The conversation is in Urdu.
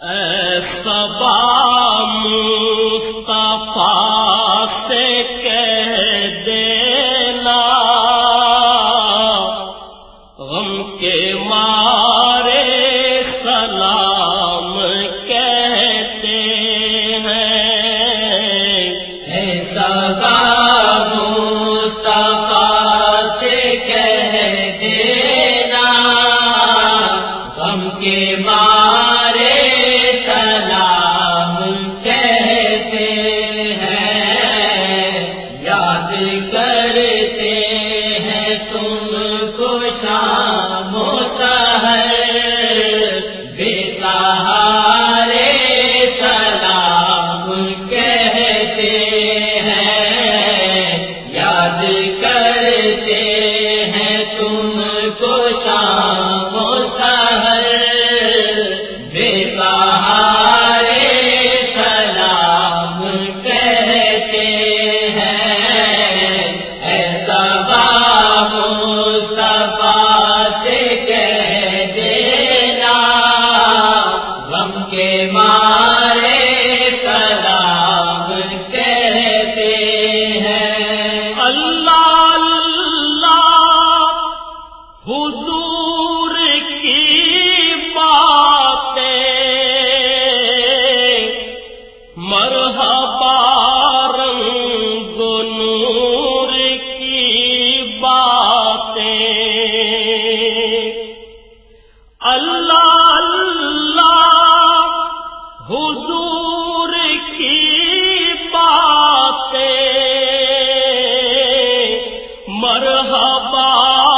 سے کہہ